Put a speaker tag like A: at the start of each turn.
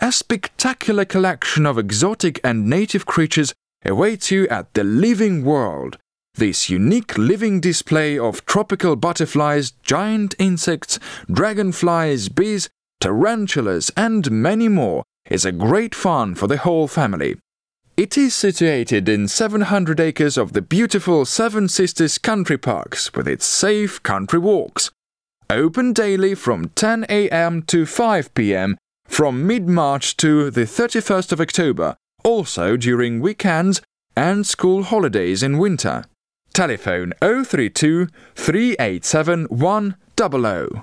A: a spectacular collection of exotic and native creatures awaits you at the Living World. This unique living display of tropical butterflies, giant insects, dragonflies, bees, tarantulas, and many more is a great fun for the whole family. It is situated in 700 acres of the beautiful Seven Sisters Country Parks with its safe country walks. Open daily from 10 a.m. to 5 p.m. from mid March to the 31st of October, also during weekends and school holidays in winter. Telephone 032 387 100.